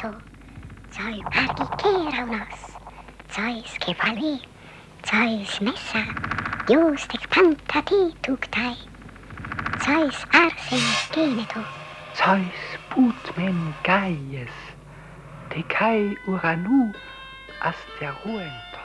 viento, soy magiquera unos, Zois que valí, Zois mesa, juus te pantati tuktai, Zois arsen geneto. Zois putmen gaies, decai uranu asteruento.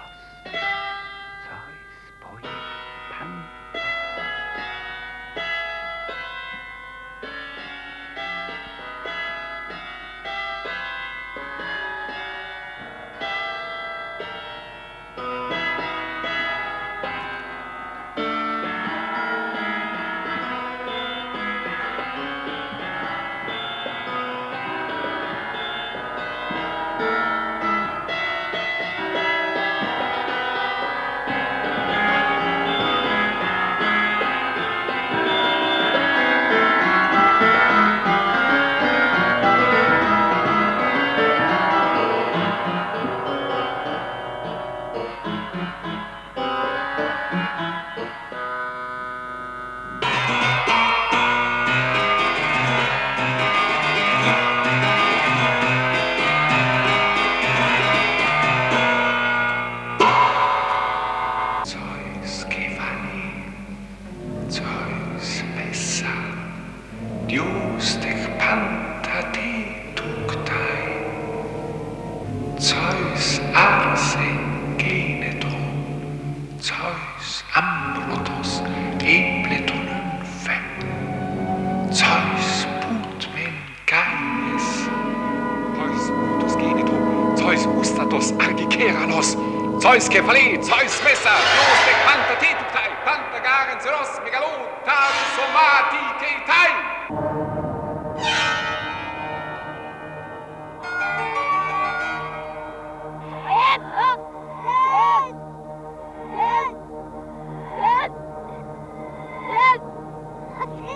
Zeus arse genetron, Zeus ambrotos ebleton nymphe, Zeus putmen Gaies, Zeus putus genitor, Zeus ustatos argiceranos, Zeus Kefali, Zeus Messa, Deus tec panta te tuctai, Panta garen zeros megalo, tavis somati keitai.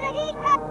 feliz, happy.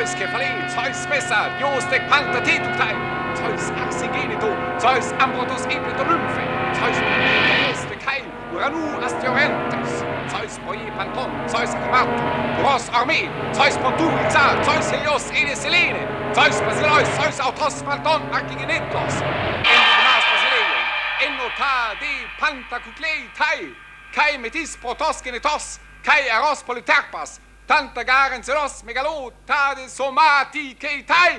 Zeus Kefali, Zeus Messa, Deus tec panta te tuctai, Zeus arse genito, Zeus ambrotus nymphe, Zeus panta te kai, uranu astiorentes, Zeus poi panton, Zeus acmato, Puros arme, Zeus pontur xar, Zeus helios ene selene, Zeus basileus, Zeus autos panton arcigenetlos, endigmas basileion, ennota de panta cuclei tai, kai metis protos genetos, kai eros polyterpas, Tantagarens Garenzeros, Megalot Tades Somati Keitai.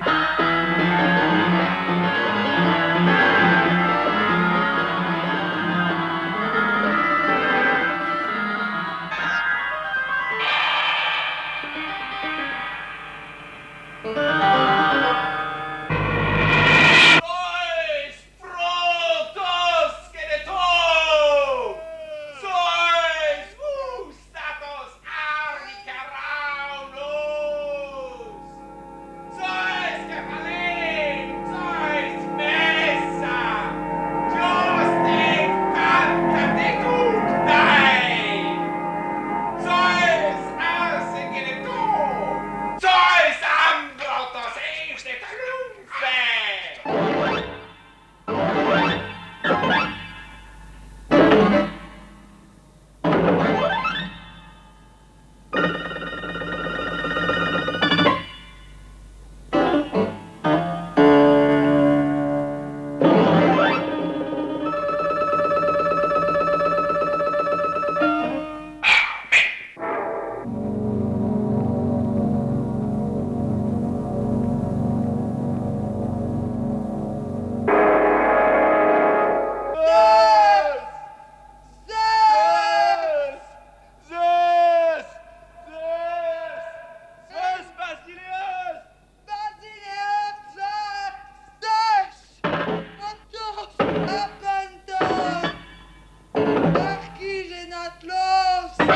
Thank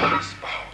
Baseball.